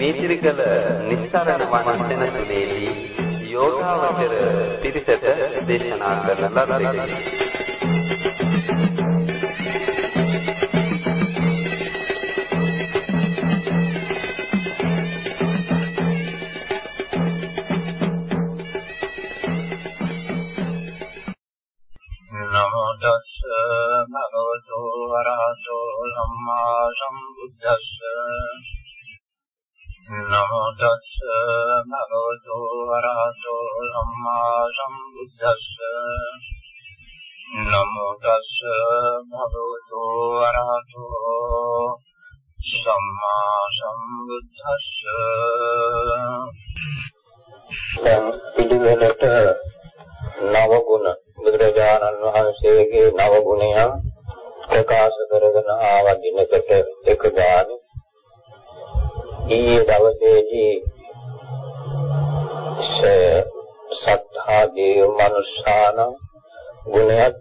මේතිරිකල නිස්සරණ වන සෙනසුනේදී යෝගාවචර පිරිසට දේශනා කරන ලද්දේ. පිළිවෙලට නව ගුණ බුදුරජාණන් වහන්සේගේ නව ගුණයන් ප්‍රකාශ කරගෙන ආවා දිනකට එක ගාන. ඊයේ දවසේදී සත්තා දේව මනුෂ්‍යාන ගුණයත්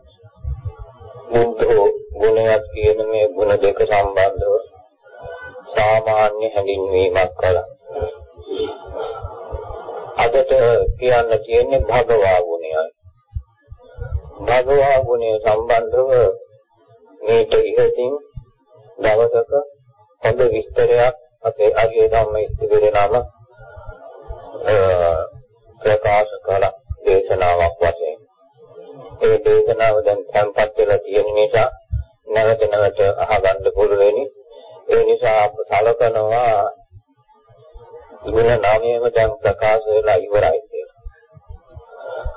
බුද්ධෝ ගුණයත් කියන මේ ගුණ දෙක සම්බන්ධව සාමාන්‍ය හැඳින්වීමක් කළා. අදට කියන්න තියෙන්නේ භගවා ගුණයයි. භගවා ගුණය සම්බන්ධව මේට ඉහතින් දවසක හොඳ විස්තරයක් අපේ අගේ ධම්ම ඉස්තිරේ නම ප්‍රකාශ කළා දේශනාවක් වශයෙන්. ඒ දේශනාව දැන් සංපත් වෙලා තියෙන නිසා නැවත නැවත අහගන්න පුළුවෙනි. ඒ නිසා අප සලකනවා ගුණ නාමයම දැන් ප්‍රකාශ වෙලා ඉවරයි කියලා.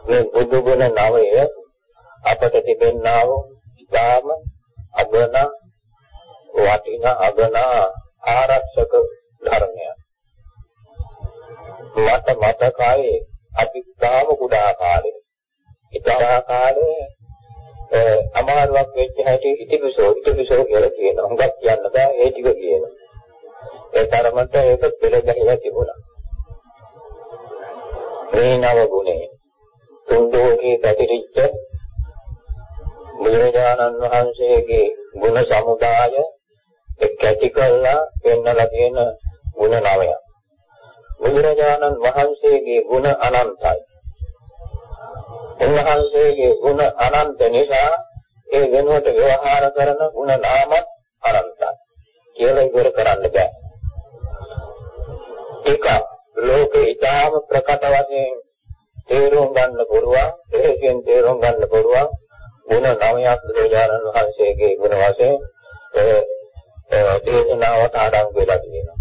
මේ බුදු ගුණ නාමය අපට තිබෙන්නා වූ ධාම අගුණ වටින අගුණ ආරක්ෂක ධර්මය. මට මතකයි අපි ධාම කුඩා කාලේ. ඉතාලා කාලේ අමාරුවක් වෙච්ච හැටි ඉතිපිසෝ ඉතිපිසෝ කියලා කියනවා. හුඟක් කියන්න බෑ ඒ ටික කියනවා. ඒ තරමට ඒක පිළිගැනීම තිබුණා. මේ නව ගුණේ තුන්දෝකේ පැතිරිච්ච බුදුරජාණන් වහන්සේගේ ගුණ සමුදාය එකැටි කළා පෙන්වලා තියෙන ගුණ නවයක්. බුදුරජාණන් වහන්සේගේ ගුණ අනන්තයි. උන්වහන්සේගේ ගුණ අනන්ත නිසා ඒ වෙනුවට ව්‍යවහාර කරන ගුණ නාමත් අනන්තයි. කියලා ඉවර කරන්න බෑ. ඒක ලෝකේ ඉතාම ප්‍රකට වශයෙන් තේරුම් ගන්න පුරුවා, ඒකෙන් තේරුම් ගන්න පුරුවා ගුණ නවයක් බුදුරජාණන් වහන්සේගේ ගුණ වශයෙන් දේශනාවට ආරම්භ වෙලා තියෙනවා.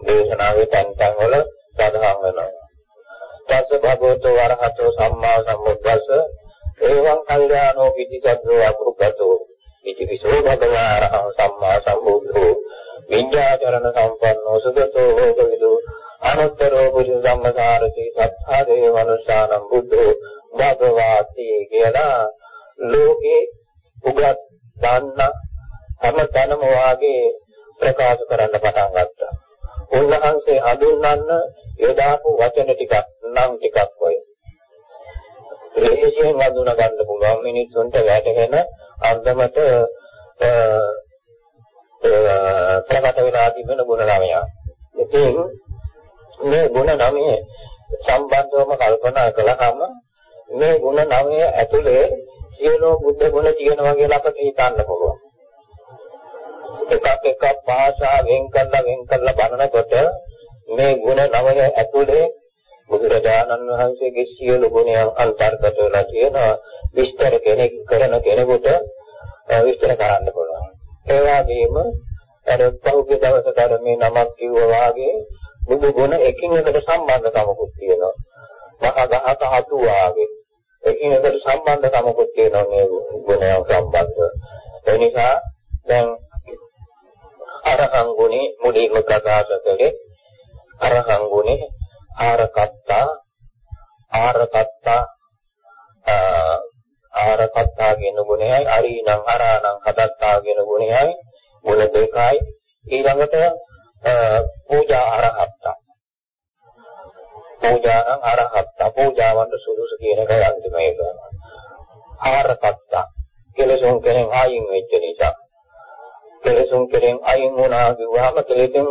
දේශනාවේ තැන් තැන් වල සඳහන් වෙනවා. තස්ස භගවතු වරහතෝ සම්මා සම්බුද්දස්ස ඒවං කල්යාණෝ පිටිසද්දෝ අකුරුකතෝ ඉතිවිසෝ භගවාරහං සම්මා සම්බුද්ධෝ විඤ්ඤාචරණ සම්පන්නෝ සුගතෝ හෝගවිදු අනුත්තරෝ පුරිස සම්මසාරති සත්තාදේ වනුසානම් බුද්ධෝ භගවාති කියලා ලෝකේ උගත් දාන්න තම තනම වාගේ ප්‍රකාශ කරන්න පටන් ගත්තා. උන්වහන්සේ හඳුන්වන්න යොදාපු වචන ටිකක් නම් ටිකක් ඔය. ප්‍රේජයෙන් වඳුන ගන්න පුළුවන් මිනිස්සුන්ට වැටහෙන අන්දමට ප්‍රකට වෙනාදී වෙන ගුණ නමයක්. ඉතින් මේ ගුණ නමයේ සම්බන්ධවම කල්පනා කළාම මේ ගුණ නමයේ ඇතුලේ සියලු බුද්ධ ගුණ තියෙනවා කියලා අපිට හිතන්න පුළුවන්. එකක් එකක් භාෂාවෙන් කළා වෙන් කළා බලනකොට මේ ගුණ නමයේ ඇතුලේ බුදුරජාණන් වහන්සේගේ සියලු ගුණයන් අන්තර්ගත වෙලා තියෙනවා. විස්තර කෙනෙක් කරන කෙනෙකුට විස්තර කරන්න පුළුවන්. ඒ වගේම අර පහුගිය දවසට අර මේ නමක් කිව්වා වාගේ බුදු ගුණ එකින් එකට සම්බන්ධකමකුත් තියෙනවා. මහා ගහක හතු වාගේ එකින් එකට සම්බන්ධකමකුත් තියෙනවා මේ ගුණයන් සම්බන්ධව. ඒ නිසා දැන් අරහං ගුණේ මුලින්ම ප්‍රකාශ කළේ අරහං ගුණේ ආරකත්තා ආරකත්තා ආරකත්තා කියන ගුණයයි අරීනං අරාණං හදත්තා කියන ගුණයයි ගුණ දෙකයි. ඊළඟට පූජා අරහත්තා. පූජානම් අරහත්තා. පූජාවන්ට සුදුසු කියන එකයි අන්තිම එක ආරකත්තා කෙලසොන් කෙනෙක් ආයින් වෙච්ච නිසා. කෙලසුන් කෙරෙන් අයින් වුණා කිව්වම කෙලෙසුන්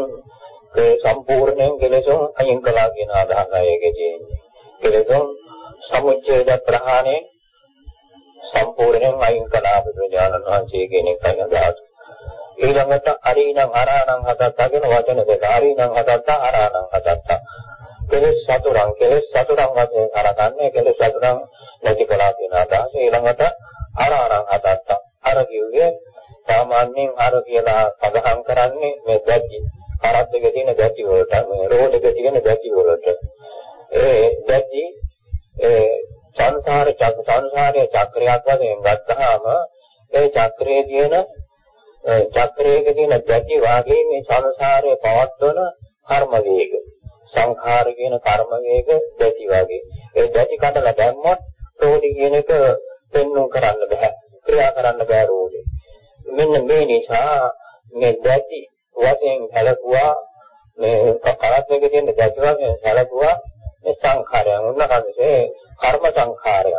ඒ සම්පූර්ණයෙන් කෙලෙසුන් අයින් කළා කියන අදහසයි ඒකේ තියෙන්නේ. කෙලෙසුන් සමුච්ඡේද ප්‍රහාණය සම්පූර්ණයෙන් අයින් කළා බුදුරජාණන් වහන්සේ කියන එකයි අදහස. ඊළඟට අරීණං අරාණං හතත්තා කියන වචන දෙක. අරීණං හතත්තා අරාණං හතත්තා. කෙලෙස් සතුරන් කෙලෙස් සතුරන් වශයෙන් කරගන්නේ කෙලෙස් සතුරන් නැති කළා කියන අදහස. ඊළඟට අරාණං හතත්තා. අර කිව්වේ සාමාන්‍යයෙන් අර කියලා සඳහන් කරන්නේ මේ දැටි කරත් දෙක තියෙන දැටි වලට මේ රෝඩ් එක තියෙන දැටි වලට ඒ දැටි ඒ සංසාර චක්‍ර සංසාරයේ චක්‍රයක් වශයෙන් ගත්තාම ඒ චක්‍රයේ තියෙන චක්‍රයක තියෙන දැටි වාගේ මේ සංසාරයේ පවත්වන කර්ම වේග සංඛාර කියන කර්ම වේග දැටි වාගේ. ඒ දැටි කඩලා දැම්මොත් රෝඩි කියන එක පෙන්වුම් කරන්න බෑ ක්‍රියා කරන්න බෑ රෝඩේ මෙන්න මේ නිසා මේ දැටි වශයෙන් සැලකුවා මේ කරත් එක තියෙන දැටි වශයෙන් සැලකුවා මේ සංඛාරයන් උන්නකන්සේ කර්ම සංඛාරය.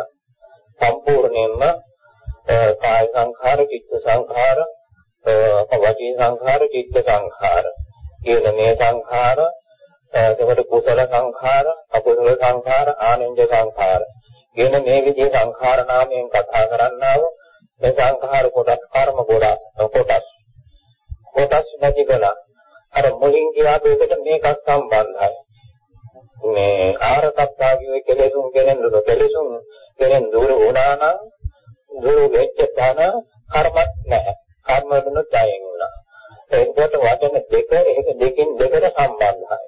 සම්පූර්ණයෙන්ම කාය සංඛාර, චිත්ත සංඛාර, වචී සංඛාර, චිත්ත සංඛාර. කියන මේ සංඛාර එතකොට කුසල සංඛාර, අකුසල සංඛාර, ආනන්ද සංඛාර. කියන මේ විදිහේ සංඛාර නාමයෙන් කතා කරන්නා වූ මේ සංඛාර කොටස් කර්ම කොටස් කොටස් කොටස් නැති කළා. අර මුලින් කියාපු එකට මේකත් සම්බන්ධයි. මේ ආරකත්තාගේ කෙලෙසුන් කෙනෙන් දුර කෙලෙසුන් කෙනෙන් දුර වුණා නම් දුර වෙච්ච තන කර්මත් නැහැ කර්ම වෙනුත් අයින් වුණා ඒකට වචන දෙක ඒක දෙකින් දෙකට සම්බන්ධයි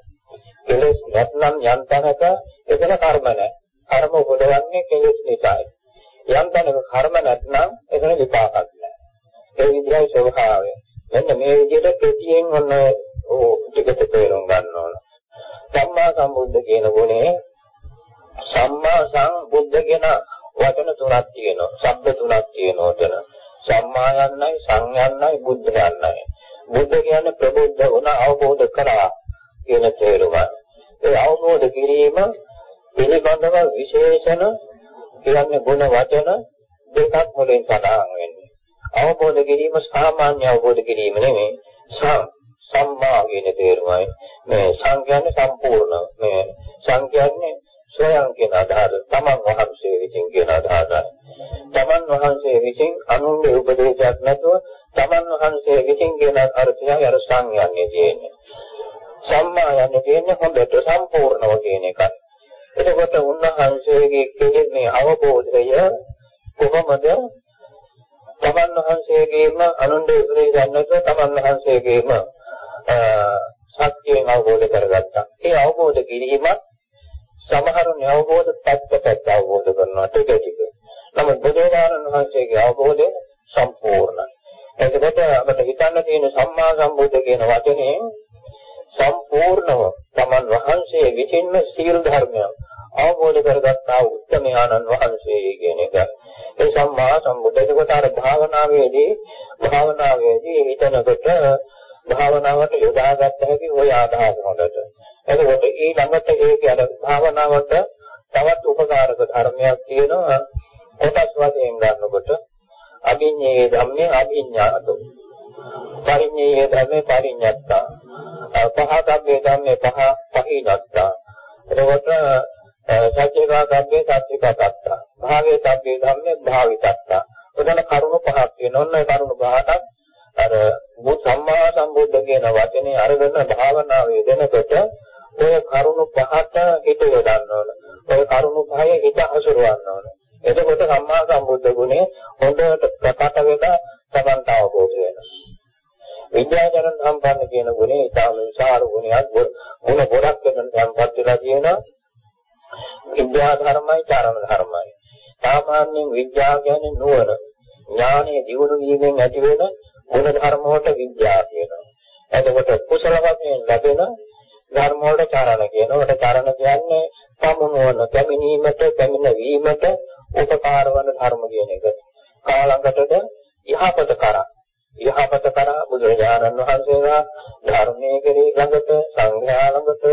කෙලෙස් නැත්නම් යම් තැනක එතන කර්ම නැහැ කර්ම උපදවන්නේ කෙලෙස් නිසායි යම් තැනක කර්ම නැත්නම් එතන විපාකක් නැහැ. ඒ විදිහයි ස්වභාවය. මෙන්න මේ විදිහට කෙටියෙන් ඔන්න ඕ ටිකට තේරුම් ගන්න ඕන. සම්මා සම්බුද්ධ කියන ගුණේ සම්මා සම්බුද්ධ කියන වචන තුනක් තියෙනවා. ශබ්ද තුනක් තියෙනවා උතන. සම්මා යන්නයි, සංයන්නයි, බුද්ධ යන්නයි. බුද්ධ කියන්නේ ප්‍රබුද්ධ වුණ අවබෝධ කරා කියන තේරුමයි. ඒ අවබෝධ කිරීම පිළිබඳව විශේෂණ කියන්නේ ගුණ වචන දෙකක් වලින් සඳහන් වෙන්නේ. අවබෝධ කිරීම සාමාන්‍ය අවබෝධ කිරීම නෙමෙයි. සම්මා කියන තේරුමයි. මේ සංඥානේ සම්පූර්ණ. මේ සංඥානේ ස්වයං කියන අදහස තමන් වහන්සේ විසින් කියන අදහසයි. තමන් වහන්සේ විසින් අනුන්ගේ උපදේශයක් නැතුව තමන් වහන්සේ විසින් කියන අර්ථයයි අර සංඥාන්නේ තියෙන්නේ. සම්මා යන්නේ කියන්නේ හොඳට සම්පූර්ණව කියන එකයි. එතකොට උන්වහන්සේගේ කෙරෙන්නේ අවබෝධය කොහොමද? තමන් වහන්සේගේම අනුන්ගේ උපදේශ ගන්නකොට තමන් වහන්සේගේම සත්‍යයෙන් අවබෝධ කරගත්තා. ඒ අවබෝධ කිරීම සමහරුන් අවබෝධ පැත්තට අවබෝධ කරනවා ටික ටික. නමුත් බුදුරජාණන් වහන්සේගේ අවබෝධය සම්පූර්ණයි. එතකොට අපිට හිතන්න තියෙන සම්මා සම්බුද්ධ කියන වචනේ සම්පූර්ණව තමන් වහන්සේ විසින්ම සීල ධර්මයන් අවබෝධ කරගත්තා උත්තමයාණන් වහන්සේ කියන එක. ඒ සම්මා සම්බුද්ධ අර භාවනාවේදී භාවනාවේදී හිතනකොට භාවනාවට යොදාගත්ත හැකි ওই ආදාහස හොඳට. එතකොට ඊළඟට ඒක අර භාවනාවට තවත් උපකාරක ධර්මයක් තියෙනවා. කොටස් වශයෙන් ගන්නකොට අභිඤ්ඤේ ධම්මේ අභිඤ්ඤාතෝ පරිඤ්ඤේ ධම්මේ පරිඤ්ඤත්තා පහතබ්බේ ධම්මේ පහ පහිනත්තා එතකොට සත්‍යවා ධම්මේ සත්‍යකතත්තා. භාවයේ සත්‍ය ධම්මේ භාවිතත්තා. ඔතන කරුණු පහක් තියෙනවා. ඔන්න කරුණු පහකට අර බුද් සම්මා සම්බුද්ධ කියන වචනේ අරගෙන භාවනාවේ දෙනකොට ඔය කරුණු පහට හිත යොදන්න ඕන. ඔය කරුණු පහේ හිත හසුරවන්න ඕන. එතකොට සම්මා සම්බුද්ධ ගුණය හොඳට ප්‍රකට වෙලා තමන්ට අවබෝධ වෙනවා. විද්‍යාචරණ සම්පන්න කියන ගුණය ඉතාම විශාල ගුණයක්. ගුණ ගොඩක් වෙන සම්පත් වෙලා තියෙනවා. විද්‍යා ධර්මයි චරණ ධර්මයි. සාමාන්‍යයෙන් විද්‍යාව කියන්නේ නුවණ. ඥානයේ දියුණු වීමෙන් ඇති වෙන ගුණ ධර්ම වලට විද්‍යාව කියනවා. එතකොට කුසල වශයෙන් ලැබෙන ධර්ම වලට චරණ කියනවා. ඒකට චරණ කියන්නේ සමුනවන කැමිනීමට කැමිනවීමට උපකාර වන ධර්ම කියන එක. කාලඟටද යහපත කරා. යහපත කරා බුදුරජාණන් වහන්සේලා ධර්මයේ කෙරෙහි ළඟට සංඝයා ළඟට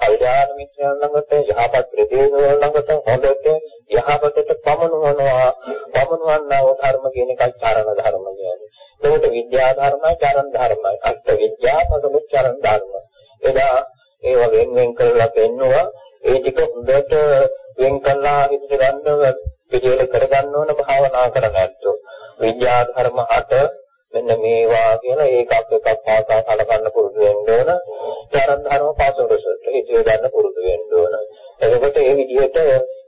කල්යාණ මිත්‍රයන් ළඟට යහපත් ප්‍රදේශවල ළඟට හොඳට යහපතට පමනවනවා පමනවන්නා වූ ධර්ම කියන එකයි චරණ ධර්ම කියන්නේ. ඒකට විද්‍යා ධර්මයි චරණ ධර්මයි. අෂ්ට විද්‍යා පදම චරණ ධර්ම. එදා ඒව වෙන වෙන කරලා පෙන්නවා ඒ ටික හොඳට වෙන් කළා හිතට ගන්නව පිළිවෙල කරගන්න ඕන භාවනා කරගත්තොත්. විද්‍යා ධර්ම 8 මෙන්න මේවා කියලා ඒකක් එකක් පාසා කලකන්න පුරුදු වෙන්න ඕන. චරණ ධර්ම පාසොරසට හිතේ ගන්න පුරුදු වෙන්න ඕන. එතකොට මේ විදිහට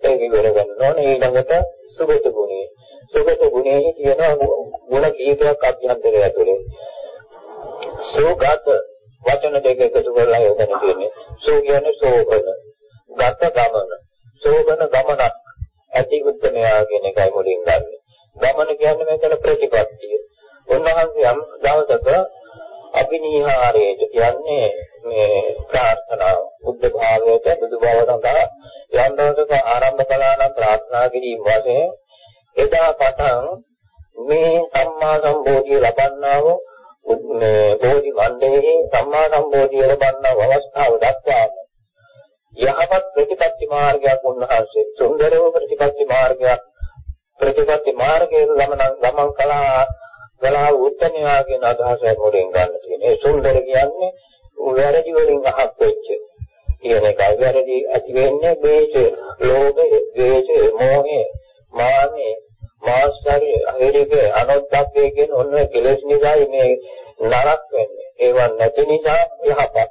ඒක ඉවර ගන්න ඕන. ඊළඟට සුගත ගුණය. සුගත ගුණයේ තියෙන ගුණ කීපයක් අභ්‍යන්තරය ඇතුලේ. සෝගත වචන දෙක එකතු කරලා යොදන්න තියෙන්නේ. සෝ කියන්නේ සෝබන. ගත ගමන. සෝබන ගමනක්. ඇති උත්තරමයා කියන එකයි මුලින් ගන්න. ගමන කියන්නේ මෙතන ප්‍රතිපත්තිය. උන්වහන්සේ යම් දවසක අභිනීහාරයට කියන්නේ මේ ප්‍රාර්ථනාව බුද්ධ භාවයට බුදු බව සඳහා යම් දවසක ආරම්භ කළා නම් ප්‍රාර්ථනා කිරීම වශයෙන් එදා පටන් මේ සම්මා සම්බෝධිය ලබන්නා වූ මේ බෝධි මණ්ඩලයේ සම්මා සම්බෝධිය ලබන්නා වූ අවස්ථාව දක්වා යහපත් ප්‍රතිපත්ති මාර්ගයක් උන්වහන්සේ සුන්දර වූ ප්‍රතිපත්ති මාර්ගයක් ප්‍රතිපත්ති මාර්ගයේ ගමන ගමන් කළා ගලා උත්තමයා කියන අදහසයි මුලින් ගන්න තියෙන්නේ. ඒ සුන්දර කියන්නේ වැරදි වලින් අහක් වෙච්ච කියන එකයි. වැරදි ඇති වෙන්නේ ද්වේෂය, ලෝභය, ද්වේෂය, මෝහය, මානෙ, මාස්තරය, අහිරික, අනොත්ත්‍ය කියන ඔන්න කෙලෙස් නිසායි මේ නරක වෙන්නේ. ඒවා නැති නිසා යහපත්.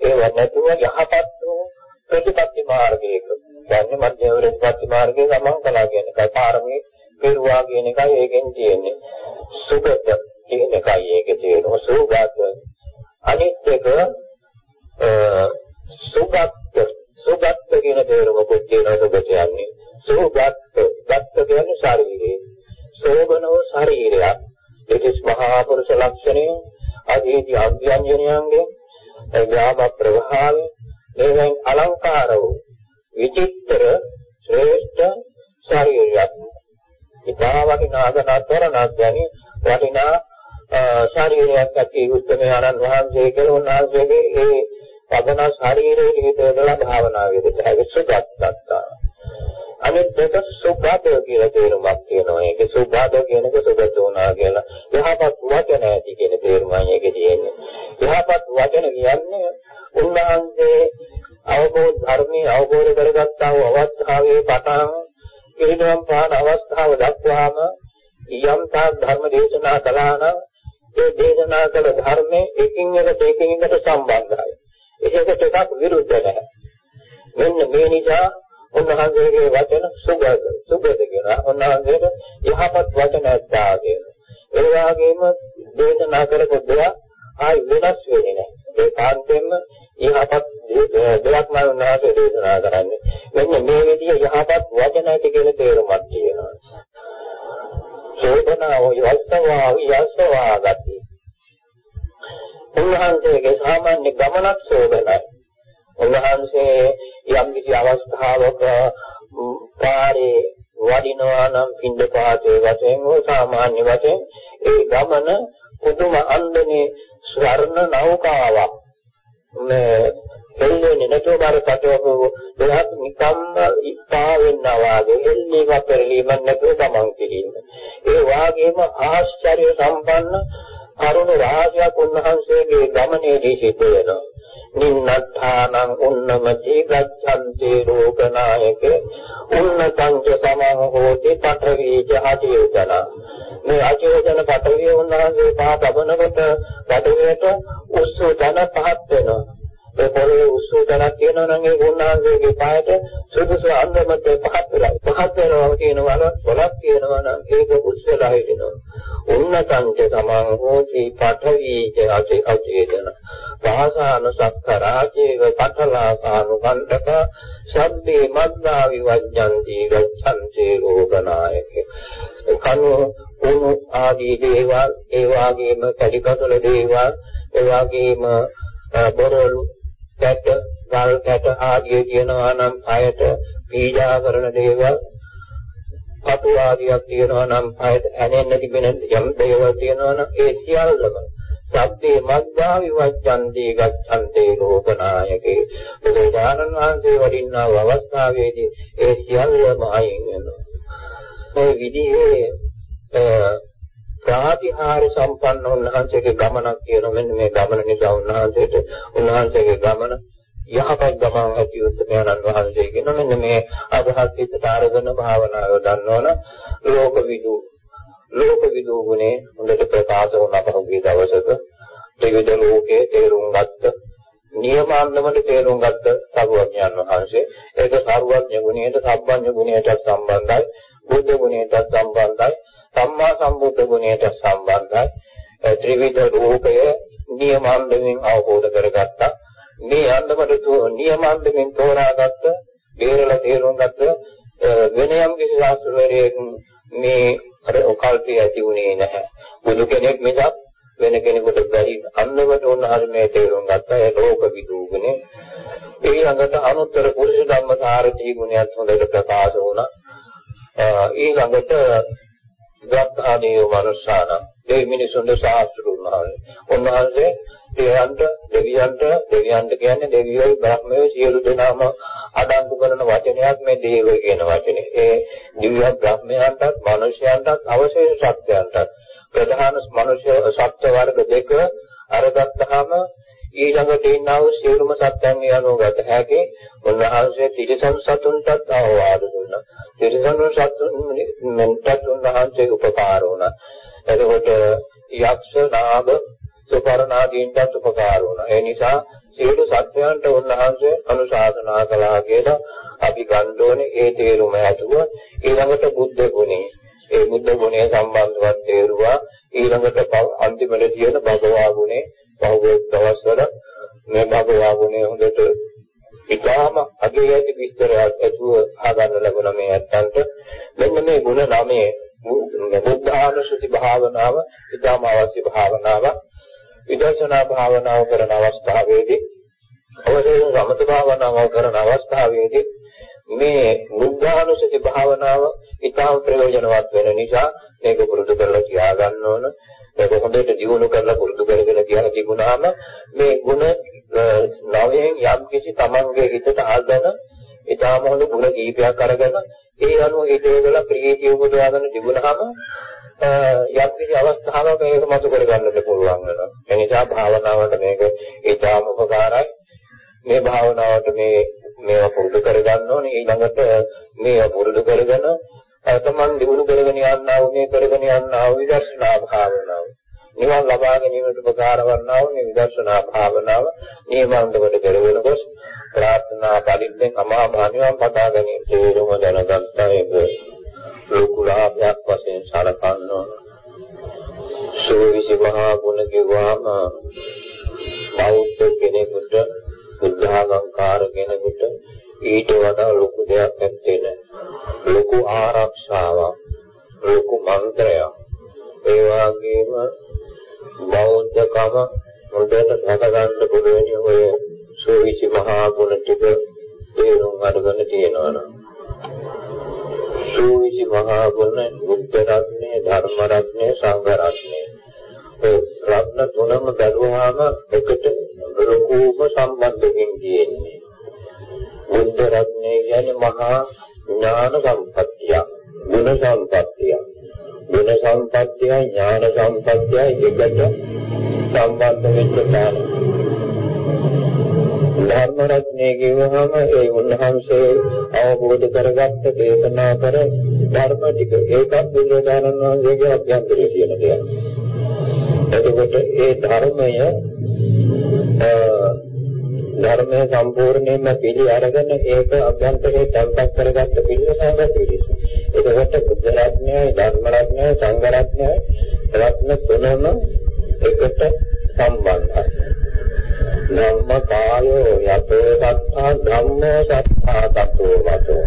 ඒවා නැතුව යහපත් වූ ප්‍රතිපත්ති මාර්ගයක. කියන්නේ මධ්‍යම ප්‍රතිපත්ති මාර්ගයේ ගමන් කළා කියන එකයි. පාරමී පෙරුවා කියන එකයි ඒකෙන් තියෙන්නේ. සුගත කියන එකයි ඒකේ තියෙනවා. සුගත අනිත් එක සුගත සුගත කියන තේරුමකුත් තියෙනවා සුගත යන්නේ. සුගත ගත කියන්නේ ශරීරේ. සෝබනෝ ශරීරයක්. ඒකස් මහා පුරුෂ ලක්ෂණය අධීති අභ්‍යංජනයන්ගේ ඥාම ප්‍රභාවය මේවෙන් අලංකාර වූ විචිත්‍ර ශ්‍රේෂ්ඨ ශරීරයක් ඉතා වටිනා අගනතරණක් ගැනි වටිනා ශරීරයක් ඇති උත්තම ආනන්ද වහන්සේ කියලා උන්වහන්සේගේ ඒ පදන ශරීරයේ හිතේදලා භාවනා වේදයි සුගතත්තා අනිත් දෙක සුගත කියලා තේරුමක් තියෙනවා. ඒක සුගත කියන එක සුගත වුණා කියලා. යහපත් වචන ඇති කියන තේරුමයි ඒකේ තියෙන්නේ. යහපත් වචන කියන්නේ උන්වහන්සේ අවබෝධ ධර්මයේ අවබෝධ කරගත්තා වූ අවස්ථාවේ පටන් පිළිදම් පාන අවස්ථාව දක්වාම යම් තාක් ධර්ම දේශනා කළා නම් ඒ දේශනා කළ ධර්මයේ එකින් එකට එකින් එකට සම්බන්ධයි. ඒකට එකක් විරුද්ධ නැහැ. මෙන්න මේ නිසා උන්වහන්සේගේ වචන සුගත සුගත කියලා උන්වහන්සේට යහපත් වචන ඇත්තා කියලා. ඒ වගේම දේශනා කරපු දෙයක් ආයි වෙනස් වෙන්නේ නැහැ. ඒ කාන්තෙන්ම යහපත් දෙයක් මම උන්වහන්සේ දේශනා කරන්නේ. මෙන්න මේ විදිහ යහපත් වචන ඇති කියන තේරුමක් තියෙනවා. චේතනාව යස්සවා යස්සවා ගති. උන්වහන්සේගේ සාමාන්‍ය ගමනක් සෝදනයි. උන්වහන්සේ යම් කිසි අවස්ථාවක පාරේ වඩිනවා නම් පින්ඩ පාතේ වශයෙන් හෝ සාමාන්‍ය වශයෙන් ඒ ගමන පුදුම අන්දනේ ස්වර්ණ නෞකාවක් මේ දෙන්නේ නැතුව බාර කටවක දෙහත් නිකම්ම ඉස්සා වෙනවා වගේ එල්ලීම පෙරලීම නැතුව ගමන් කිරීම. ඒ වාගේම ආශ්චර්ය සම්පන්න කරුණ රාජ්‍යයක් උන්වහන්සේගේ ගමනේදී සිද්ධ වෙනවා. නින්නත්තානං උන්නමති ගච්ඡන්ති රෝගනායක උන්නතං ච සමං හෝති පඨවීච අධියෝජන මේ අධියෝජන පඨවිය උන්වහන්සේ පහ තබනකොට පඨවියට උස්සු ධන පහත් වෙනවා. ඒ පොළේ උස්සු ධනක් තියෙනවා නම් ඒ උන්වහන්සේගේ පායට සුදුසු අන්දමට පහත් වෙලා පහත් වෙනවා කියනවා නම් පොළක් කියනවා නම් ඒක උස්සලා හිටිනවා. උන්නතං ච සමං හෝති පඨවීච අධියෝජන පාසාන සක්කරාජේව පඨලාසානුකණ්ඨක සබ්බේ මද්දා විවජ්ජಂತಿ ගච්ඡන්ති රෝගනායක. කනු උණු ආදී දේවල් ඒ වගේම කඩිකසල දේවල් ඒ වගේම බොරළු කැට, ගල් කැට ආදී තියෙනවා නම් අයට පීඩා කරන දේවල් පටු ආදියක් තියෙනවා නම් අයට ඇනෙන්න තිබෙන යම් දේවල් තියෙනවා නම් ඒ සියල්ලම සබ්බේ මග්ගා විවච්ඡන්ති ගච්ඡන්තේ ලෝකනායකේ. බුදුදානන් වහන්සේ වඩින්නා අවස්ථාවේදී ඒ සියල්ලම අයින් වෙනවා. මේ විදිහේ ප්‍රාතිහාර සම්පන්න උන්වහන්සේගේ ගමනක් කියන මෙන්න මේ ගමන නිසා උන්වහන්සේට උන්වහන්සේගේ ගමන යහපත් ගමන් ඇති උත්තරයන්න් වහන්සේ කියන මෙන්න මේ අදහස් හිතට අරගෙන භාවනාව දන්නවන ලෝකවිදු ලෝකවිදු ගුණේ හොඳට ප්‍රකාශ වුණා පහුගිය දවසක ත්‍රිවිධ ලෝකයේ තේරුම් ගත්ත නියමාන්දමට තේරුම් ගත්ත සරුවඥයන් වහන්සේ. ඒක සරුවඥ ගුණයට සම්බන්ධ ගුණයට සම්බන්ධයි බුද්ධ ගුණයට සම්බන්ධයි. සම්මා සම්බුද්ධ ගුණයට සම්බන්ධයි. ත්‍රිවිධ රූපය නියමාන්දමින් අවබෝධ කරගත්තා. මේ අන්දමට නියමාන්දමින් තෝරාගත්ත බේරලා තේරුම් ගත්ත වෙන යම් කිසි ශාස්ත්‍රවරයෙක් මේ අර ඔකල්පේ ඇති වුණේ නැහැ. බුදු කෙනෙක් මිසක් වෙන කෙනෙකුට බැරි අන්නවට උන්වහන්සේ මේ තේරුම් ගත්තා ඒ ලෝක විදූගනේ ඊළඟට අනුත්තර පුරුෂ ධම්ම සාරති ගුණයත් හොඳට ප්‍රකාශ වුණා. ඊළඟට ගත්තාදී මනුෂ්‍යාන ඒ මිනිසුන්ගේ ශාස්ත්‍රුණාවේ උන්වහන්සේ. දෙවියන්ට දෙවියන්ට දෙවියන්ට කියන්නේ දෙවියෝ බ්‍රහ්මයෝ සියලු දෙනාම අඩංගු කරන වචනයක් මේ දේව කියන වචනේ. ඒ දිව්‍ය බ්‍රහ්මයන්ටත් මනුෂ්‍යයන්ටත් අවශේෂ සත්‍යයන්ටත් ප්‍රධාන මනුෂ්‍ය සත්‍ය වර්ග දෙක අරගත්තාම ඊළඟට ඉන්නා වූ සියලුම සත්‍යයන් යනෝ ගත හැකි උන්වහන්සේ තිරසන් සතුන්ටත් අවවාද දුන්නා. තිරසන් සතුන්ට උන්වහන්සේ උපකාර වුණා. එතකොට යක්ෂ නාග සුපරණාදීන්ටත් උපකාර වුණා. ඒ නිසා සියලු සත්‍යයන්ට උන්වහන්සේ අනුශාසනා කළා කියලා අපි ගන්න ඕනේ ඒ තේරුම ඇතුව ඊළඟට බුද්ධ ගුණේ ඒ බුද්ධ ගුණය සම්බන්ධවත් තේරුවා ඊළඟට අන්තිමට තියෙන භගවා ගුණේ පහුගිය දවස්වල මේ භගවා ගුණය හොඳට ඉතාම අගේ ඇති විස්තරයක් ඇතුව ආගන්න ලැබුණ මේ ඇත්තන්ට. මෙන්න මේ ගුණ නමේ බුද්ධානුසුති භාවනාව ඉතාම අවශ්‍ය භාවනාවක්. විදර්ශනා භාවනාව කරන අවස්ථාවේදී අවසන් සමත භාවනාව කරන අවස්ථාවේදී මේ බුද්ධානුසති භාවනාව ඉතාම ප්‍රයෝජනවත් වෙන නිසා මේක පුරුදු කරලා තියාගන්න ඕන. ඒක හොඳට දියුණු කරලා පුරුදු කරගෙන තියාගෙන තිබුණාම මේ ගුණ නවයෙන් යම් කිසි තමන්ගේ හිතට ආදන ඉතාම හොඳ ගුණ කීපයක් අරගෙන ඒ අනුව හිතේ වල ප්‍රීතිය උපදවාගෙන තිබුණාම යම් කිසි අවස්ථාවක මේක මතු කරගන්නට පුළුවන් වෙනවා. ඒ නිසා භාවනාවට මේක ඉතාම උපකාරයි. මේ භාවනාවට මේ මේවා පුරුදු කරගන්න ඕනේ ඊළඟට මේවා පුරුදු කරගෙන තමන් දිනු කරගෙන යන්නා වූ මේ කරගෙන යන්නා වූ විදර්ශනා භාවනාව. නිවන් ලබා ගැනීමට උපකාර වන්නා වූ මේ විදර්ශනා භාවනාව. නියමන්තකට කරගෙන ගොස් ප්‍රාර්ථනා පරිද්දෙන් අමා භානියම් පතා ගැනීම තේරුම දැනගත්තා ඒක. ලෝක ලාභයක් වශයෙන් සලකන්න ඕන. සෝවිසි මහා ගුණ කිව්වම බෞද්ධ කෙනෙකුට බුද්ධාගම්කාර කෙනෙකුට ඊට වඩා ලොකු දෙයක් නැත්තේ නෑ. ලොකු ආරක්ෂාවක්, ලොකු මන්ත්‍රයක්. ඒ වගේම බෞද්ධකම හොඳට රැකගන්න පුළුවන් ඔය සෝවිසි මහා ගුණ ටික තේරුම් අරගෙන තියෙනවා නම්. සෝවිසි මහා ගුණ බුද්ධ රත්නය, ධර්ම රත්නය, සංඝ රත්නය. ඒ රත්න තුනම බැලුවාම එකට ලොකුම සම්බන්ධකින් තියෙන්නේ. බුද්ධ රත්නය කියන්නේ මහා ඥාන සම්පත්තිය, ගුණ සම්පත්තිය. ගුණ සම්පත්තිය, ඥාන සම්පත්තිය එකට සම්බන්ධ වෙච්ච කාරණා. ධර්ම රත්නය කියවහම ඒ උන්වහන්සේ අවබෝධ කරගත්ත දේශනා කර ධර්ම ටික ඒකත් බුදුරජාණන් වහන්සේගේ අභ්‍යන්තරයේ තියෙන දෙයක්. එතකොට ඒ ධර්මය ධර්මයේ සම්පූර්ණයෙන්ම පිළි අරගෙන ඒක අභ්‍යන්තරේ තැන්පත් කරගත්ත පිළිසඳ පිළි. එතකොට බුද්ධ රත්නයයි ධර්ම රත්නයයි සංඝ රත්නයයි රත්න තුනම එකට සම්බන්ධයි. ධම්ම කායෝ යතෝ සත්තා ධම්මෝ සත්තා තතෝ වතෝ.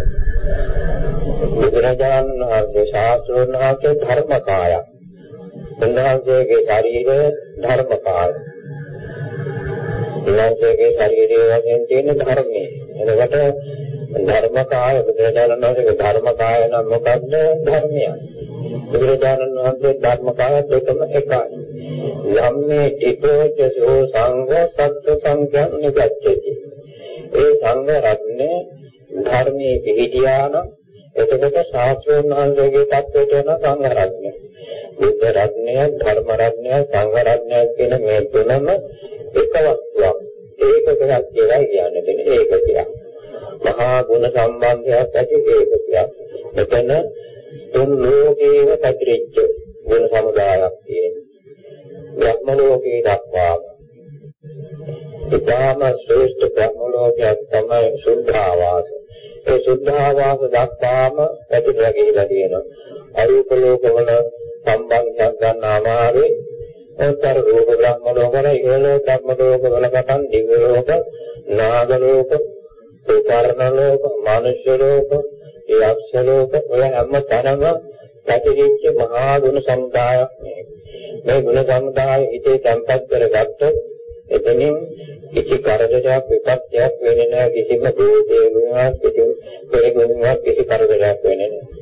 බුදුරජාණන් වහන්සේ ශාස්ත්‍රඥ වහන්සේ ධර්ම කායය උන්වහන්සේගේ ශරීරය ධර්ම කාය. උන්වහන්සේගේ ශරීරයේ වශයෙන් තියෙන ධර්මයේ. එතකොට ධර්මකාය බුදුරජාණන් වහන්සේගේ ධර්මකාය නම් මොකද්ද? ධර්මය. බුදුරජාණන් වහන්සේ ධර්මකාය දෙකම එකයි. යම්මේ ටිකෝචසෝ සංඝ සත්‍ය සංඥා නිගච්ඡති. ඒ සංඝ රත්නේ ධර්මයේ පිළිදියානම් එතකොට ශාස්ත්‍රඥ වහන්සේගේ தත්වයට යන සංඝ රත්නය. බුද්ධ රත්නය, ධර්ම රත්නය, සංඝ රත්නය කියන මේ තුනම එක වස්තුවක්. ඒකකයක් කියලා කියන්නේ දෙන ඒකකයක්. මහා ගුණ සම්බන්ධයක් ඇති ඒකකයක්. මෙතන තුන් ලෝකේව පැතිරිච්ච ගුණ සමුදායක් තියෙනවා. බ්‍රහ්ම ලෝකේ දක්වා ඉතාම ශ්‍රේෂ්ඨ බ්‍රහ්ම ලෝකයක් තමයි සුද්ධාවාස. ඒ සුද්ධාවාස දක්වාම පැතිරලා ගිහිලා තියෙනවා. අරූප ලෝකවල සම්බන්ධයක් ගන්න අමාරුයි. උත්තර රූප බ්‍රහ්ම ලෝකවල ඉහළ බ්‍රහ්ම ලෝකවල කතන් දිව්‍ය ලෝක, නාග ලෝක, සෝපාරණ ලෝක, මානුෂ්‍ය ලෝක, ඒ අක්ෂ ලෝක ඔය හැම තැනම පැතිරිච්ච මහා ගුණ සමුදායක් මේ. මේ ගුණ සමුදාය හිතේ තැන්පත් කරගත්තොත් එතනින් කිසි කරදරයක් විපත්යක් වෙන්නේ නැහැ කිසිම දෝෂයක් කිසිම පරිගුණයක් කිසි කරදරයක් වෙන්නේ නැහැ.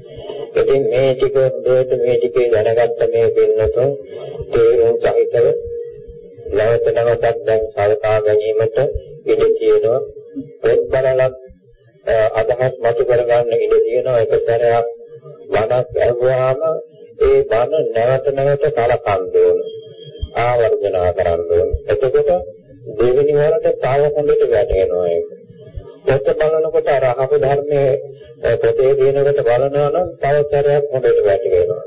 ඉතින් මේ ටික හොඳට මේ ටිකේ දැනගත්ත මේ පින්නතෝ තේරුම් සහිතව නැවත නැවතත් දැන් සලකා ගැනීමට ඉඩ තියෙනවා. පොත් බලලත් අදහස් මතු කරගන්න ඉඩ තියෙනවා එක සැරයක් වඩක් ඇහුවාම ඒ බණ නැවත නැවත සලකන්න ඕන. ආවර්ජනා කරන්න ඕන. එතකොට දෙවෙනි වරට තව හොඳට වැටෙනවා ඒක. පොත බලනකොට අර අහපු ධර්මයේ පොතේ දිනකට බලනවා නම් තව සැරයක් හොඳට වැටෙනවා.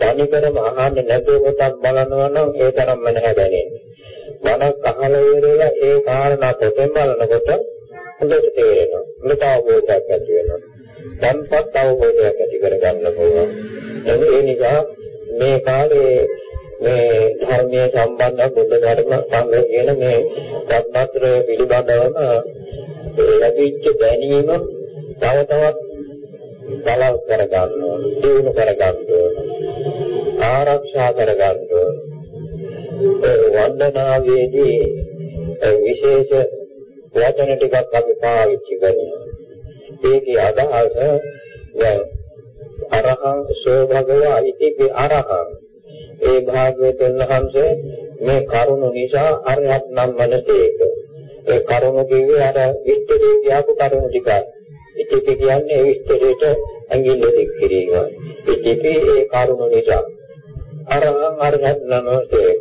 තනිකරම අහන්නේ නැතුව පොතක් බලනවා නම් ඒ තරම්ම නැහැ දැනෙන්නේ. මනක් අහලා ඉවරලා ඒ කාරණා පොතෙන් බලනකොට හොඳට තේරෙනවා. මෙතන අවබෝධයක් ඇති වෙනවා. දැන්පත් අවබෝධයක් ඇති කරගන්න පුළුවන්. ඒ නිසා මේ කාලේ මේ ධර්මයේ සම්බන්ධ බුද්ධ ධර්ම සංග්‍රහ කියන මේ රත්නත්‍රය පිළිබඳවම ලැබිච්ච දැනීම තව තවත් බලව කරගන්න ඕන, දිනු කරගන්න ඕන, ආරක්ෂා කරගන්න ඕන. ඒ වන්දනාවේදී විශේෂ වචන ටිකක් අපි පාවිච්චි කරනවා. ඒකේ අදහස දැන් අරහං සෝ භගවා ඉති අරහං ඒ භාග්‍යවතුන් වහන්සේ මේ කරුණ නිසා අරහත් නම් මනසේක. ඒ කරුණ කිව්වේ අර විස්තරේ කියපු කරුණ ටිකයි. ඉතිපි කියන්නේ ඒ විස්තරේට ඇඟිල්ල දික් කිරීම. ඉතිපි ඒ කරුණ නිසා අරහං අරහත් නම් මනසේක.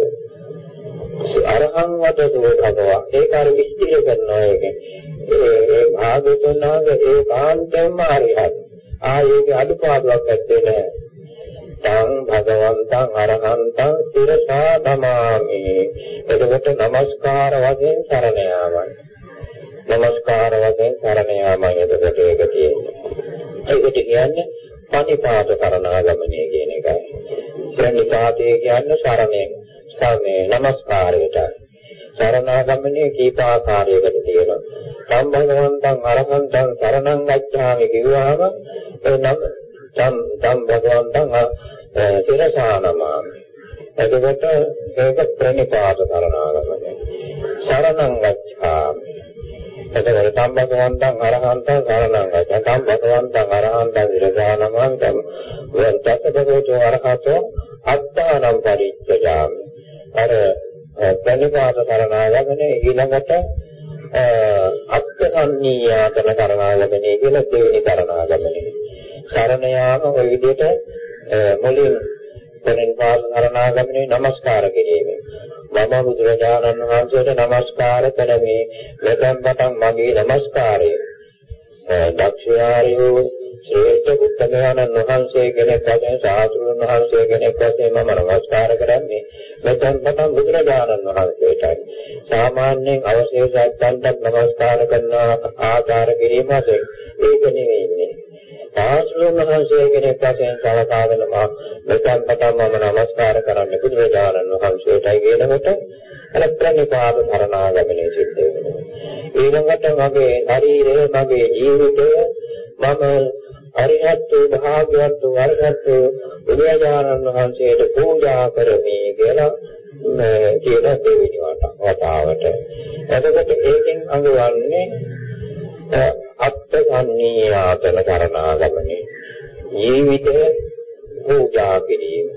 අරහං වදතෝ භගවා ඒක අර විස්තර කරනවා ඒකේ. ඒ භාග්‍යවතුන් වහන්සේ ඒ කාන්තෙන්ම අරිහත්. ආයේගේ අඩුපාඩුවක් ඇත්තේ නැහැ. බුද්ධං භගවන්තං අරහන්තං සිරසා නමාමි එතකොට নমස්කාර වශයෙන් සරණ යාමයි. নমස්කාර වශයෙන් සරණ යාමයි එතකොට ඒක තියෙන්නේ ඒකට කියන්නේ පණිපාත කරනාගමනය කියන එකයි. ප්‍රණිපාතය කියන්නේ සරණයෙන් සරණේ নমස්කාරයට. සරණාගමනයේ කීප ආකාරයකට තියෙනවා සම්බන්ධවන්තං අරහන්තං සරණං ගච්ඡාමි කිව්වහම ඒ නම් තම් තම් භගවන්තං සිරසානමාමි. එතකොට ඒක ප්‍රණිපාත කරනාගමනේ. සරණං ගච්ඡාමි. එතකොට තම් භගවන්තං අරහන්තං සරණං ගච්ඡාමි. තම් භගවන්තං අරහන්තං සිරසානමාමි. තම් වන්තස්ස භගවතෝ අරහතෝ අත්තානම් පරිච්ඡයාමි. අර ප්‍රණිපාත කරනාගමනේ ඊළඟට අත්සන්නීයාතන කරනාගමනේ කියලා දෙවෙනි කරනාගමනේ. සරණ යාම ඔය විදිහට මුලින් වෙනින් පාස් කරනාගමනේ নমස්කාර කිරීම. මම බුදුරජාණන් වහන්සේට নমස්කාර කරමි. මෙතෙන් පටන් මගේ নমස්කාරය. දක්ෂයාරියෝ ශ්‍රේෂ්ඨ බුද්ධඝානන් වහන්සේ කෙනෙක් වශයෙන් සාතුරුන් වහන්සේ කෙනෙක් වශයෙන් මම নমස්කාර කරන්නේ. මෙතෙන් පටන් බුදුරජාණන් වහන්සේටයි. සාමාන්‍යයෙන් අවශේෂයන්ට নমස්කාර කරන ආකාර කිරීම වශයෙන් ඒක නෙවෙයි. සාස්ෘණ වහන්සේ කෙනෙක් වශයෙන් සලකාගෙන මා මෙතන පටන් මම নমස්කාර කරන්නේ බුදුරජාණන් වහන්සේටයි කියනකොට අලප්‍රණිපාද සරණාගමනය සිද්ධ වෙනවා. ඊළඟට මගේ ශරීරය මගේ ජීවිතය මම අරිහත් භාග්‍යවත් වරහත් බුදුරජාණන් වහන්සේට පූජා කරමි කියලා කියන දෙවෙනි වතාවට. එතකොට ඒකෙන් අඟවන්නේ අත්සන්නීයාතන කරනාගමනේ ජීවිතය පූජා කිරීම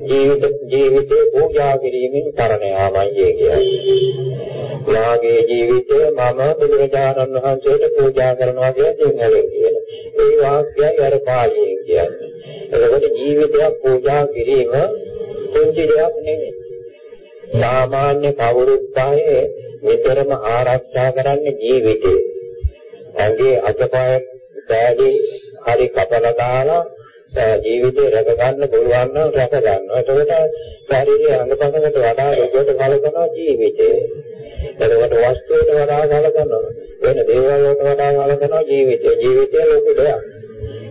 ජීවිත ජීවිතේ පූජා කිරීමෙන් කරණයාමයි කියන්නේ. වාගේ ජීවිතය මම බුදුරජාණන් වහන්සේට පූජා කරනවා කියන සිංහලෙන් කියන. ඒ වාක්‍යය අර පාලියෙන් කියන්නේ. එතකොට ජීවිතයක් පූජා කිරීම කුංචි දෙයක් නෙමෙයි. සාමාන්‍ය කවුරුත් ආයේ නිතරම ආරක්ෂා කරන්නේ ජීවිතේ. ඇඟේ අතපය පෑදී හරි කපලා දාලා ජීවිතේ රැක ගන්න පුළුවන් නම් රැක ගන්නවා. එතකොට ශාරීරික අංගපසකට වඩා ඒකට කලකනවා ජීවිතේ. එතකොට වස්තුවට වඩා කලකනවා. වෙන දේවල් වලට වඩා කලකනවා ජීවිතේ. ජීවිතය ලොකු දෙයක්.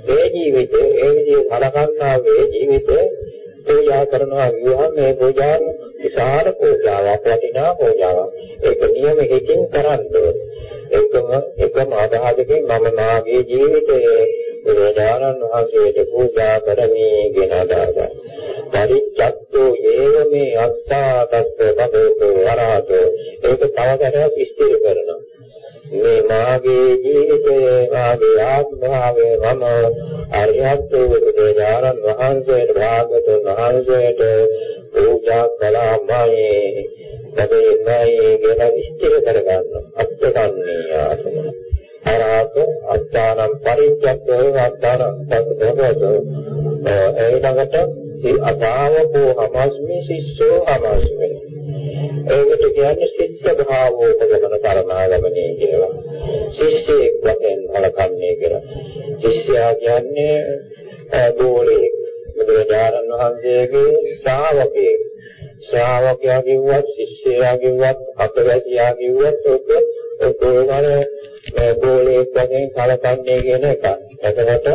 ඒ ජීවිතේ ඒ විදිහේ කලකන්නා වේ ජීවිතේ පූජා කරනවා කියවහම මේ පූජාව විශාල පූජාවක් වටිනා පූජාවක්. ඒක නියම හිතින් කරන්න එකම එකම අදහසකින් මම මාගේ ජීවිතයේ බුදුරජාණන් වහන්සේට පූජා කරමි කියන අදහස. පරිච්ඡත්තෝ යේව මේ අත්තා තස්ස බදෝතෝ වරාතෝ ඒක තවකට ඉස්තිර කරනවා. මේ මාගේ ජීවිතයේ මාගේ ආත්මාවේ මම අරිහත් වූ බුදුරජාණන් වහන්සේට භාගතුන් වහන්සේට පූජා කළාමයි එබැවින්මයි කියලා ඉස්තිර කරගන්න අත්කන්නේ ආසන අරහත අත්තානම් පරිච්ඡත්තෝ අත්තානම් තත්ත්වවදෝ ඒ ළඟට සි අභාවකෝ හමස්මි ශිෂ්‍යෝ හමස්මි ඒකට කියන්නේ ශිෂ්‍ය භාවෝපගමන කරනාගමනේ කියලා ශිෂ්‍යයෙක් වශයෙන් හලකන්නේ කියලා ශිෂ්‍යයා කියන්නේ දෝලේ බුදුරජාණන් වහන්සේගේ ශ්‍රාවකයෙක් ශ්‍රාවකයා කිව්වත් ශිෂ්‍යයා කිව්වත් අතවැසියා කිව්වත් ඔක ඔකවර ගෝලයේ වශයෙන් කලකන්නේ කියන එක. එතකොට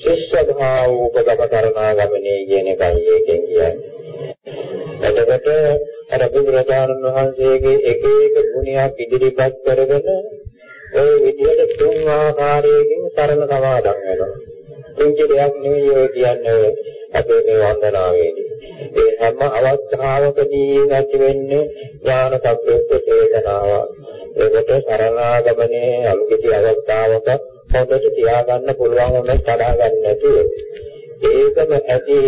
ශිෂ්‍ය භාව උපගම කරනා ගමනේ කියන එකයි ඒකෙන් කියන්නේ. එතකොට අර බුදුරජාණන් වහන්සේගේ එක එක ගුණයක් ඉදිරිපත් කරගෙන ඒ විදිහට තුන් ආකාරයකින් සරණ සමාදන් වෙනවා. පුංචි දෙයක් නෙවෙයි ඔය කියන්නේ අපේ මේ වන්දනාවේදී. ඒ හැම අවස්ථාවකදී ඇති වෙන්නේ ඥාන සම්ප්‍රයුක්ත චේතනාව. ඒකට සරණාගමනේ අමුකිසි අවස්ථාවක හොඳට තියාගන්න පුළුවන් වුණත් කඩා ගන්න නැතුව. ඒකම ඇති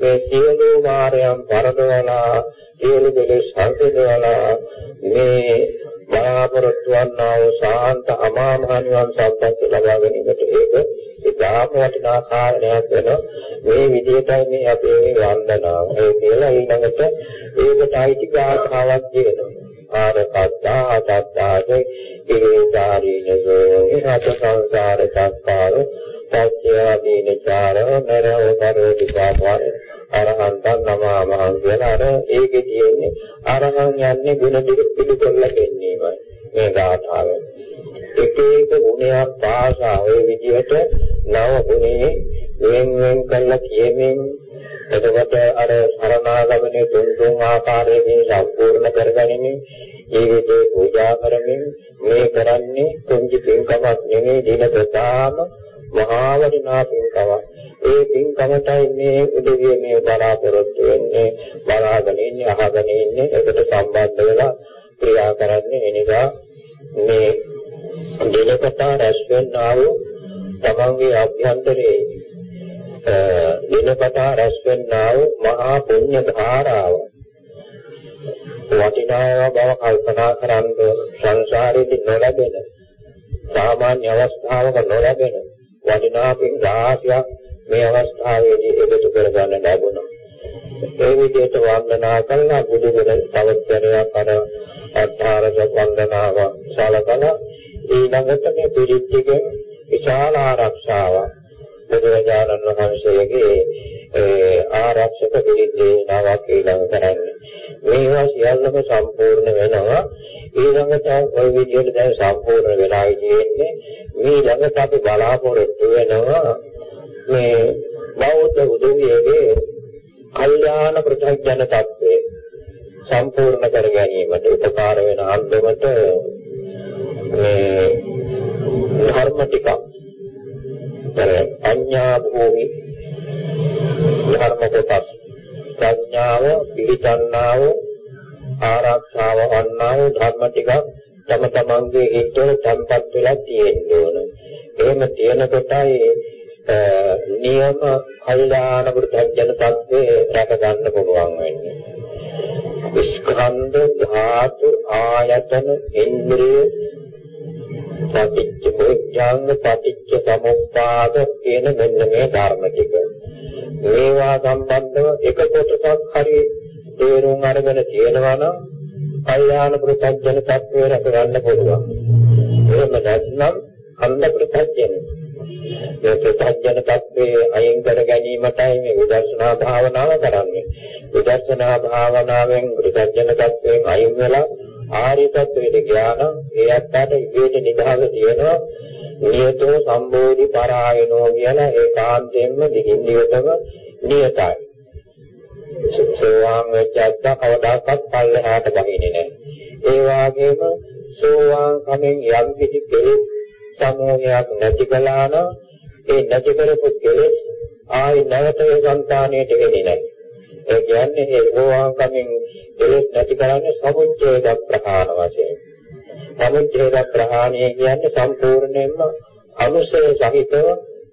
මේ සියලු මායම් පරදවලා සියලු දෙලෙස් සංසිඳවලා මේ බලාපොරොත්තු වන්නා වූ ශාන්ත අමා මහ නිවන් සම්පත් ලබා ගැනීමට ඒක ඉතාම වටිනා කාරණයක් වෙනවා මේ විදිහටයි මේ අපේ මේ වන්දනාව. ඒ කියලා ඊළඟට ඒකට අයිති ගාථාවක් කියනවා ආරකත්තා තත්තාද ඉරේසාරීනසෝ ඉහත සංසාර සක්කාර පත්‍යාදීනචාර නරව කරෝති පාපාර අරහන්තන් නමාමහං කියලා අර ඒකේ තියෙන්නේ අරහන් යන්නේ ගුණ දෙක පිළිකොල්ල දෙන්නේමයි මේ ගාථාවෙන් එක එක ගුණයක් පාසා ඔය විදිහට නව ගුණේ වෙන් වෙන් කරලා කියමින් එතකොට අර සරණාගමනේ තුන් තුන් ආකාරයෙන් සම්පූර්ණ කරගනිමින් ජීවිතේ පූජා කරමින් මේ කරන්නේ කුංජි පින්කමක් නෙමෙයි දින ප්‍රතාම මහා වටිනා පින්කමක්. ඒ පින්කමටයි මේ උදවිය මේ බලාපොරොත්තු වෙන්නේ. බලාගෙන ඉන්නේ අහගෙන ඉන්නේ. ඒකට සම්බන්ධ වෙලා ක්‍රියා කරන්නේ ඒ නිසා මේ දිනකට රැස් වෙන්නා වූ තමන්ගේ අභ්‍යන්තරයේ දිනකට රැස් වෙන්නා වූ මහා පුණ්‍ය ධාරාව. වටිනා බව කල්පනා කරන් සංසාරේදී නොලැබෙන සාමාන්‍ය අවස්ථාවක නොලැබෙන වටිනා පින් රාශියක් මේ අවස්ථාවේදී එකතු කරගන්න ලැබුණා. ඒ විදිහට වන්දනා කළා බුදු ගුණ තවත්තරයක් අර අත්හාරක වන්දනාව සලකලා ඊළඟට මේ පිළිච්චකෙන් විශාල ආරක්ෂාවක් බුදුරජාණන් වහන්සේගේ ඒ ආරක්ෂක පිළිච්චේ නාවක් ඊළඟ කරන්නේ. මේවා සියල්ලම සම්පූර්ණ වෙනවා ඊළඟට ওই විදිහට දැන් සම්පූර්ණ වෙලා ඉන්නේ මේ ළඟට අපි බලාපොරොත්තු වෙනවා මේ බෞද්ධ උදවියගේ කල්යාණ ප්‍රත්‍යඥ tattve සම්පූර්ණ කර ගැනීමට උපකාර වෙන අන්දමට මේ ධර්ම ටික පඤ්ඤා භූමි ධර්ම කොටස් ප්‍රඥාව පිළිචන්නාව ආරක්ෂාව වන්නා වූ ධර්ම ටිකක් තම තමන්ගේ හිතේ තැන්පත් වෙලා තියෙන්න ඕන. එහෙම තියෙන කොටයි නියම කල්යාණ පුරුතජන තත්ත්වේ රැක ගන්න පුළුවන් වෙන්නේ. ස්කන්ධ ධාතු ආයතන ඉන්ද්‍රිය පටිච්ච සමුප්පාංග පටිච්ච සමුප්පාද කියන මෙන්න මේ ධර්ම ටික. මේවා සම්බන්ධව එක කොටසක් හරි තේරුම් අරගෙන තියෙනවා නම් කල්යාණ පුරුතජන තත්ත්වේ රැක ගන්න පුළුවන්. එහෙම නැත්නම් අන්ධ පුරුතජන ඒ ප්‍රත්‍යඥ tattve අයින් කර ගැනීමටයි මේ විදර්ශනා භාවනාව කරන්නේ. විදර්ශනා භාවනාවෙන් ප්‍රත්‍යඥ tattven අයින් වෙලා ආර්ය tattveට ඥාන ඒ අත්තට ඉවේට නිදහස තියෙනවා. නියතෝ සම්බෝධි පරායනෝ කියලා ඒකාන්තයෙන්ම දිගින් දිගටම නියතයි. සෝවාන් වෙච්ච කවදාකවත් පල්ලෙහාට බහින්නේ නැහැ. ඒ වගේම සෝවාන් කමෙන් යම් කිසි කෙලෙස් සමෝහයක් නැති කළා නම් ඒ නැති කරපු කෙලෙස් ආයි නැවත ඒ సంతාණයට එන්නේ නැහැ. ඒ කියන්නේ ඒ සෝවාන් කමෙන් කෙලෙස් නැති කරන්නේ සමුච්ඡේද ප්‍රහාණ වශයෙන්. සමුච්ඡේද ප්‍රහාණය කියන්නේ සම්පූර්ණයෙන්ම අනුසය සහිතව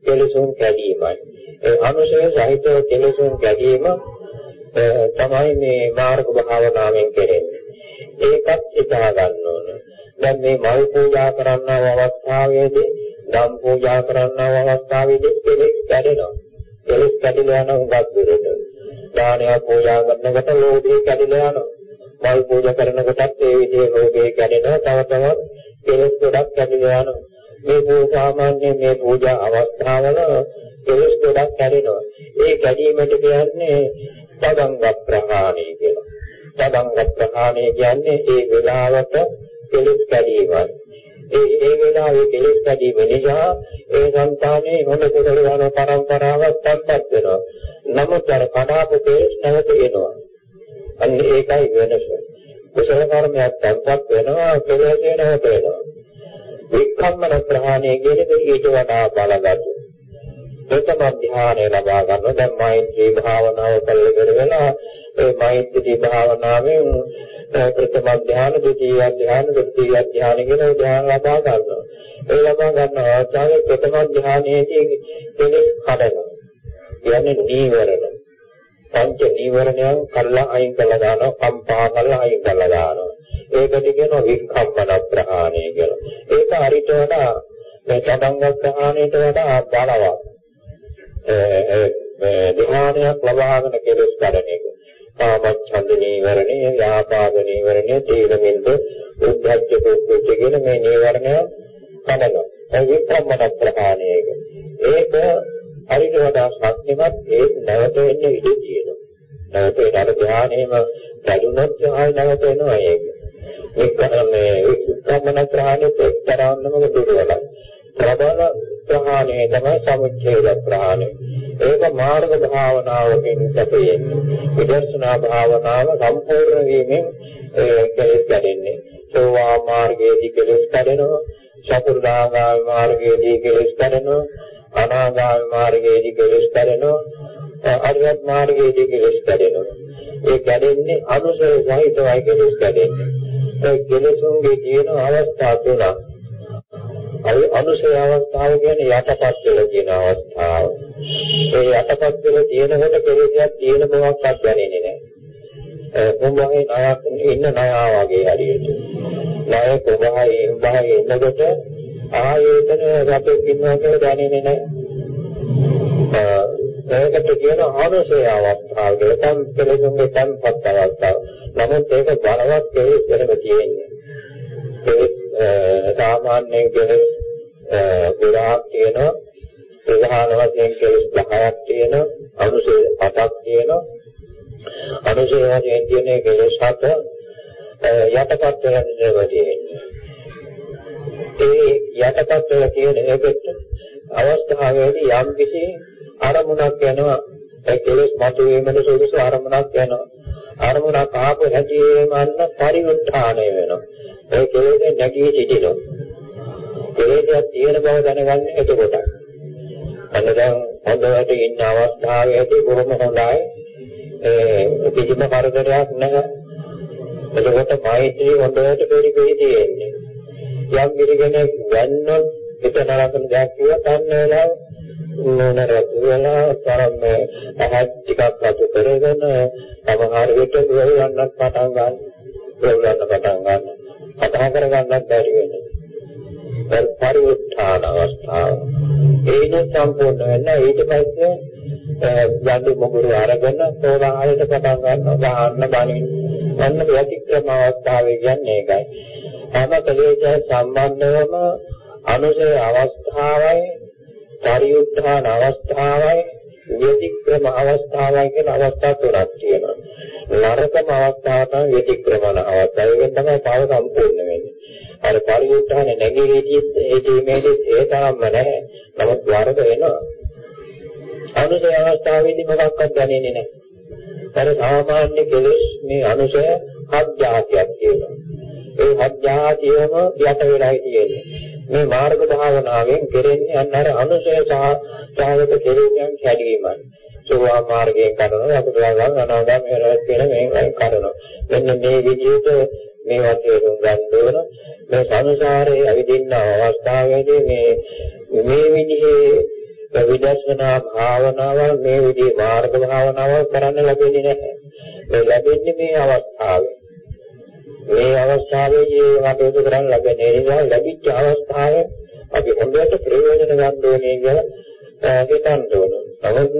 කෙලෙසුන් කැඩීමයි. ඒ අනුසය සහිතව කෙලෙසුන් කැඩීම තමයි මේ මාර්ග භාවනාවෙන් කෙරෙන්නේ. ඒකත් හිතා ගන්න ඕන. දැන් මේ මල් පූජා කරන්නව අවස්ථාවේදී ධම් පූජා කරන්නව අවස්ථාවේදී කෙලෙස් කැඩෙනවා. කෙලෙස් කැඩිලා යන උගත් දුරට. දානය පූජා කරනකොට ලෝභය කැඩිලා යනවා. මල් පූජා කරනකොටත් ඒ විදිහේ ලෝභය කැඩෙනවා. තව තවත් කෙලෙස් ගොඩක් කැඩිලා යනවා. මේ සාමාන්‍ය මේ පූජා අවස්ථාවල කෙලෙස් ගොඩක් කැඩෙනවා. ඒ කැඩීමට කියන්නේ තදංග ප්‍රහාණය කියලා. තදංග ප්‍රහාණය කියන්නේ ඒ වෙලාවට කෙලෙස් කැඩීමයි. ඒ ඒ වෙලාවේ කෙලෙස් කැඩීම නිසා ඒ సంతානේ හොඳ කුසල යන පරම්පරාවක් තත්පත් වෙනවා. නමුත් අර කඩාපු කෙලෙස් නැවත එනවා. අන්න ඒකයි වෙනස. කුසල කර්මයක් තත්පත් වෙනවා කෙලෙස් නැවත එනවා. වික්ඛම්මන ප්‍රහාණය කියන්නේ ඊට වඩා බලගත්. ප්‍රථම ධ්‍යානය ලබා ගන්න දැන් මෛත්‍රී භාවනාව කළේ වෙලා ඒ මෛත්‍රී භාවනාවෙන් ප්‍රථම ධ්‍යාන, ද්විතීය ධ්‍යාන, තෘතීය ධ්‍යාන කියන ධ්‍යාන ලබා ගන්නවා. ඒ ලබා ගන්න අවස්ථාවේ ප්‍රථම ධ්‍යානයේදී කෙලෙස් කඩනවා. කියන්නේ නීවරණ. පංච නීවරණයන් කල්ලා අයින් කළා දානවා, කම්පා කළා අයින් කළා දානවා. ඒකට කියනවා වික්ඛම්මන ප්‍රහාණය කියලා. ඒක හරිට වඩා මේ සදංග ප්‍රහාණයට වඩා බලවත්. ධ්‍යානයක් ලබාගෙන කෙලෙස් කඩන එක. කාමච්ඡන්ද නීවරණය, ව්‍යාපාද නීවරණය, තීරමින්ද, උද්ධච්ච කුච්ච කියන මේ නීවරණය කඩනවා. ඒ වික්‍රමන ප්‍රහාණයක. ඒක හරියට වඩා ශක්තිමත් ඒ නැවත එන්නේ ඉඩ තියෙනවා. නැවත ඒ අර ධ්‍යානෙම වැඩුණොත් ආයි නැවත එනවා ඒක. වික්‍රමනේ වික්‍රමන ප්‍රහාණයට එක්තරාන්නම දුරවලයි. ප්‍රබල ප්‍රහාණය තමයි සමුච්ඡේද ප්‍රහාණය. ඒක මාර්ග භාවනාවකින් සැපයෙන්නේ. විදර්ශනා භාවනාව සම්පූර්ණ වීමෙන් කෙලෙස් කැඩෙන්නේ. සෝවා මාර්ගයේදී කෙලෙස් කැඩෙනවා. සතරදාගාමී මාර්ගයේදී කෙලෙස් කැඩෙනවා. අනාගාමී මාර්ගයේදී කෙලෙස් කැඩෙනවා. අරියත් මාර්ගයේදී කෙලෙස් කැඩෙනවා. ඒ කැඩෙන්නේ අනුසය සහිතවයි කෙලෙස් කැඩෙන්නේ. ඒ කෙලෙසුන්ගේ තියෙන අවස්ථා තුනක්. අයි අනුසය අවස්ථාව කියන්නේ යටපත් වෙලා තියෙන අවස්ථාව. ඒ යටපත් වෙලා තියෙනකොට කෙලෙසයක් තියෙන බවක්වත් දැනෙන්නේ නැහැ. කොඹහේ ණයක් ඉන්න ණයා වගේ හරියට. ණය කොඹහේ ඉඹහේ ඉන්නකොට ආයතන රටේ ඉන්නවා කියලා දැනෙන්නේ නැහැ. ඒකට කියන ආනසය අවස්ථාව කියලා තම් කෙලෙසුන්ගේ තම්පත් අවස්ථාව. නමුත් ඒක බලවත් කෙලෙස් වෙනම තියෙන්නේ. කෙලෙස් සාමාන්‍යයෙන් කෙලෙස් ගොඩාක් තියෙනවා ප්‍රධාන වශයෙන් කෙලෙස් 10ක් තියෙනවා අනුශේ 7ක් තියෙනවා අනුශේ වශයෙන් තියෙන කෙලෙස් 7 යටපත් වෙන දේවදී ඒ යටපත් වෙලා තියෙන එකට අවස්ථාවේදී යම් කිසි අරමුණක් යනවා. ඒ කෙලෙස් මතුවීමට සුදුසු අරමුණක් යනවා. අරමුණක් ආපු හැටිම අන්න පරිවර්තනය වෙනවා. ඒ කෙලෙස් නැගී සිටිනවා. කෙලෙසක් තියෙන බව දැනගන්න එතකොට. අන්න දැන් හොඳට ඉන්න අවස්ථාවේදී බොහොම හොඳයි. ඒ කිසිම කරදරයක් නැහැ. එතකොට මෛත්‍රී හොඳට පරිපෙරි තියෙන්නේ. යම් කෙනෙක් වැන්නොත් හිත නරකන දෙයක් කියවත් අන්න වෙලාව නෝනර වෙලා තරම් අහත් ටිකක් අතු කරගෙන සමහර විට වෙලන්නත් පටන් ගන්න. වෙලන්න පටන් ගන්න. කතා කරගන්නත් බැරි වෙනවා. දැන් පරිඋත්ථාන අවස්ථාව. ඒන සම්පූර්ණ වෙන්න ඊට පස්සේ යන්දු මොගුරු අරගෙන තෝරාහලට පටන් ගන්නවා ගහන්න බණින්. යන්න ප්‍රතික්‍රම අවස්ථාවේ කියන්නේ ඒකයි. හැම කලේජ සම්බන්ධවම අනුසය අවස්ථාවයි පරිඋත්ථාන අවස්ථාවයි ව්‍යතික්‍රම අවස්ථාවයි කියන අවස්ථා තුනක් තියෙනවා. නරකම අවස්ථාව තමයි ව්‍යතික්‍රමන අවස්ථාව. ඒකෙන් තමයි පාව සම්පූර්ණ වෙන්නේ. අර පරිඋත්ථාන නැගීමේදී ඒ තීමේදී ඒ තරම්ම නැහැ. නමුත් වරද වෙනවා. අනුසය අවස්ථාවේදී මොකක්වත් දැනෙන්නේ නැහැ. අර සාමාන්‍ය කෙලෙස් මේ අනුසය හත් જાතියක් තියෙනවා. ඒ හත් જાතියම යට වෙලා තියෙන්නේ. මේ මාර්ග භාවනාවෙන් කෙරෙන්නේ අන්න අර අනුසය සාගත කෙරෙන්නේ කැඩීමයි. සෝවාන් මාර්ගයෙන් කරනවා අපිට ගන්න අනාගාමී වෙනවා කියන මේ කරනවා. මෙන්න මේ විදිහට මේවා තේරුම් ගන්න ඕන. මේ සංසාරයේ අවිදින්න අවස්ථාවේදී මේ මේ විදිහේ විදර්ශනා භාවනාව මේ විදිහේ මාර්ග භාවනාව කරන්න ලැබෙන්නේ නැහැ. මේ ලැබෙන්නේ මේ අවස්ථාවේ. මේ අවස්ථාවේදී වටේට කරන් ලැබෙන නිසා ලැබිච්ච අවස්ථාවේ අපි හොඳට ප්‍රයෝජන ගන්න ඕනේ කියලා හිතන්න ඕන. නමුත්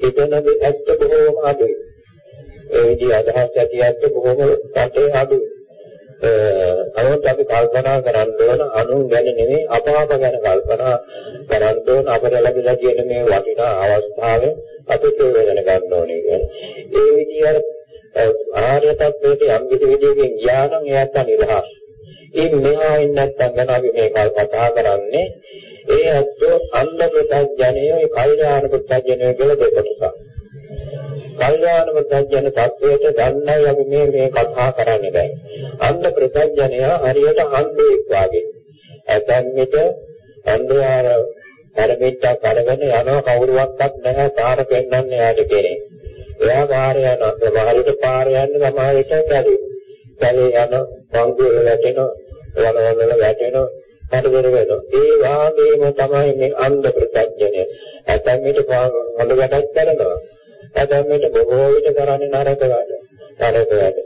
හිතනදී ඇත්ත බොහෝම අඩුයි. ඒ විදිහ අදහස් ඇති ඇත්ත බොහෝම රටේ අඩුයි. නමුත් අපි කල්පනා කරන්න ඕන අනුන් ගැන නෙමෙයි අප අප ගැන කල්පනා කරන්න ඕන අපට ලැබිලා තියෙන මේ වටිනා අවස්ථාවේ අපි ප්‍රයෝජන ගන්න ඕනේ කියලා. ඒ විදිහට ආර්ය තත්ත්වයට යම් කිසි විදිහකින් ගියා නම් එයාට නිරහස්. ඒ මෙහා ඉන්න නැත්නම් ගැන අපි මේ කතා කරන්නේ ඒ අත්ෝ අන්ධ ප්‍රත්‍යඥය කල්යාණ ප්‍රත්‍යඥය කියලා දෙකොටසක්. කල්යාණ ප්‍රත්‍යඥ තත්වයට ගන්නයි අපි මේ මේ කතා කරන්නේ දැන්. අන්ධ ප්‍රත්‍යඥය හරියට අන්ධෙක් වාගේ. ඇතැම් විට අන්ධයාර පරමිට්ටක් අරගෙන යනවා කවුරුවක්වත් නැහැ පාර පෙන්වන්නේ යාට කෙනෙක්. එයා පාර යනවා. සමහරවිට පාර යන්නේ සමහරවිට කැලේ. කැලේ යන පංගුවල වැටෙනවා, වලවල වැටෙනවා, හතරවල වෙනවා. ඒ වාගේම තමයි මේ අන්ධ ප්‍රත්‍යඥය. ඇතැම් විට හොඳ වැඩක් කරනවා. ඇතැම් විට බොහෝ විට කරන්නේ නරක වැඩ. නරක වැඩ.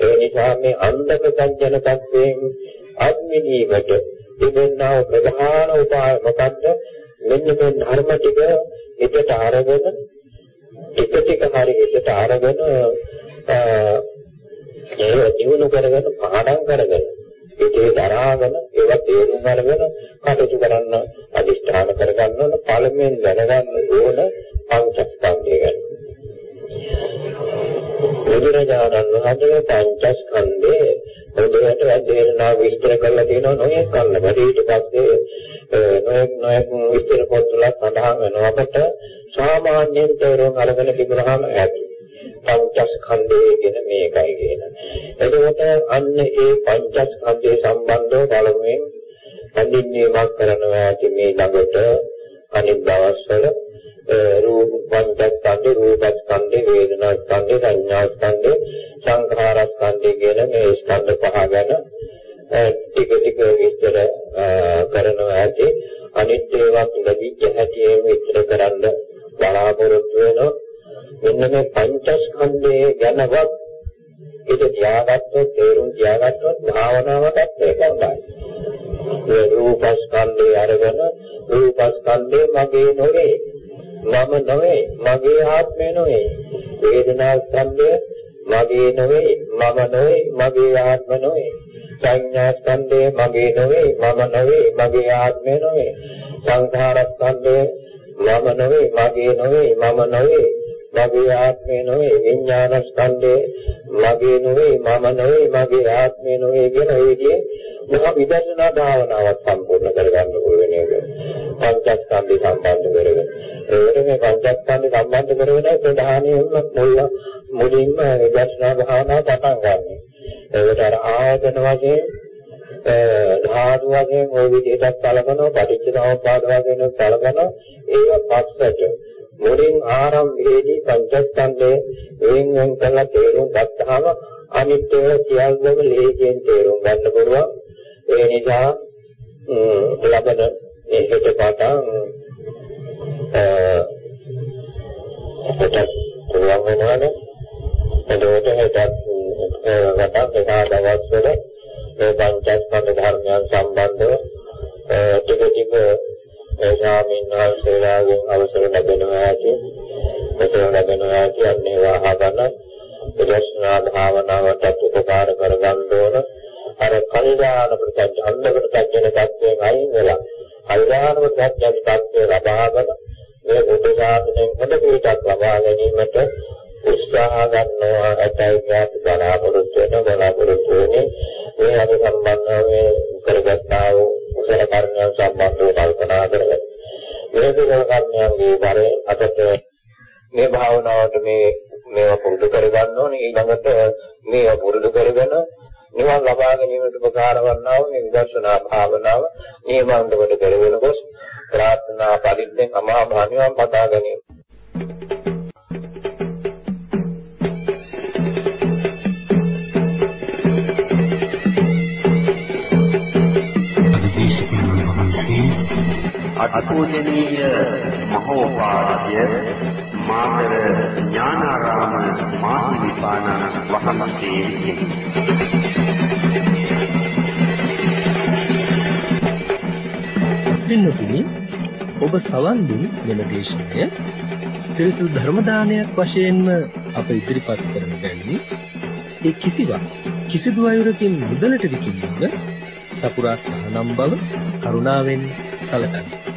ඒ නිසා මේ අන්ධ ප්‍රත්‍යඥ තත්වයෙන් අත්මිනීමට තිබෙනා ප්‍රධාන උපාය මොකද්ද? මෙන්න මේ ධර්ම ටික හිතට අරගෙන ටික ටික හරි හිතට අරගෙන ඒ දිනු කරගෙන පාඩම් කරගෙන ඒකේ දරාගෙන ඒවා තේරුම් අරගෙන කටයුතු කරන්න අදිෂ්ඨාන කරගන්න ඕන පළමුවෙන් දැනගන්න ඕන පංචස්කන්ධය ගැන. බුදුරජාණන් වහන්සේ පංචස්කන්ධේ හොඳට වැදේනවා විස්තර කරලා තියෙනවා නොයෙක් කන්න බැරි ඊට පස්සේ නොයෙක් නොයෙක් විස්තර පොත්වල සඳහන් වෙනවා අපට සාමාන්‍යයෙන් තේරුම් අරගෙන තිබුණාම ඇති. පංචස්කන්ධය කියන මේකයි කියන. එතකොට අන්න ඒ පංචස්කන්ධය සම්බන්ධව බලමුෙන් හඳුන්වීමක් කරනවා ඇති මේ ළඟට අනිත් දවස්වල රූප පංචස්කන්ධේ රූපස්කන්ධේ වේදනාස්කන්ධේ සංඥාස්කන්ධේ සංඛාරස්කන්ධේ කියන මේ ස්කන්ධ පහ ගැන ටික ටික විස්තර කරනවා ඇති අනිත් ඒවා ලැබිච්ච හැටි විස්තර කරන්න බලාපොරොත්තු වෙනවා මෙන්න මේ පංචස්කන්ධයේ ගැනවත් ඒක තියාගත්තොත් තේරුම් තියාගත්තොත් භාවනාවටත් ඒක හොඳයි. ඒ රූපස්කන්ධය අරගෙන රූපස්කන්ධය මගේ නොවේ. මම නොවේ. මගේ ආත්මය නොවේ. වේදනාස්කන්ධය මගේ නොවේ. මම නොවේ. මගේ ආත්ම නොවේ. සංඥාස්කන්ධය මගේ නොවේ. මම නොවේ. මගේ ආත්මය නොවේ. සංඛාරස්කන්ධය මම නොවේ. මගේ නොවේ. මම නොවේ. මගේ ආත්මය නොවේ විඥාන ස්කන්ධය මගේ නොවේ මම නොවේ මගේ ආත්මය නොවේ කියන ඒකේ මහා විදර්ශනා භාවනාවක් සම්පූර්ණ කරගන්න පුළුවන් නේද පංචස්කන්ධය සම්බන්ධ කරගෙන ඒකට මේ පංචස්කන්ධය සම්බන්ධ කරගෙන ප්‍රධානියම මුල මුලින්ම විදර්ශනා භාවනාව පටන් ගන්න. ඒකට අර ආයතන වශයෙන් ධාතු වශයෙන් ওই විදිහට කලකනවා පටිච්ච සමුප්පාද වශයෙන් කලකනවා ඒක පස්සට මුලින් ආරම්භයේදී පංචස්කන්ධය වෙන් වෙන් කරලා තේරුම් ගත්තාම අනිත් ඒවා සියල්ලම ලේසියෙන් තේරුම් ගන්න පුළුවන්. ඒ නිසා ලබන මේ හෙට පටන් හෙට පුළුවන් වෙනවනේ. එතකොට හෙටත් වටක් එදා දවස්වල මේ පංචස්කන්ධ ධර්මයන් සම්බන්ධව ටික ටික ඒ ස්වාමීන් වහන්සේලාගෙන් අවසර ලැබෙනවා ඇති. අවසර ලැබෙනවා ඇති අන්නේ වහගන්න විදර්ශනා භාවනාවට උපකාර කරගන්න ඕන. අර කල්යාණ ප්‍රත්‍යක්ෂ අන්ධ ප්‍රත්‍යක්ෂන තත්ත්වයෙන් අයින් වෙලා කල්යාණ ප්‍රත්‍යක්ෂ තත්ත්වය ලබාගෙන මේ බුදු ශාසනයෙන් හොඳ පිටක් ලබා ගැනීමට උත්සාහ ගන්නවා ඇතයි ඥාති බලාපොරොත්තු වෙන බලාපොරොත්තු වෙන්නේ මේ අපි සම්බන්ධව මේ කරගත්තා වූ කුසල කර්මයන් සම්බන්ධව කල්පනා කරගන්න. මේ කුසල කර්මයන්ගේ බරේ අතට මේ භාවනාවට මේ මේවා පුරුදු කරගන්න ඕනේ ඊළඟට මේවා පුරුදු කරගෙන නිවන් ලබා ගැනීමට උපකාර වන්නා වූ මේ විදර්ශනා භාවනාව නියමවන්තවට කරගෙන ගොස් ප්‍රාර්ථනා පරිද්දෙන් අමා මහ නිවන් පතා ගැනීම. අත්පූජනීය මහෝපාද්‍ය මාතර ඥානාරාම මාහිමිපාණන් වහන්සේ පින්නතුනි ඔබ සවන් දුන් මෙම දේශනය. ත්‍රිසු ධර්ම දානයක් වශයෙන්ම අප ඉදිරිපත් කරන බැවින් ඒ කිසිවක් කිසිදු අයුරකින් මුදලට විකිණීම සපුරා තහනම් බව කරුණාවෙන් සැලකන්න.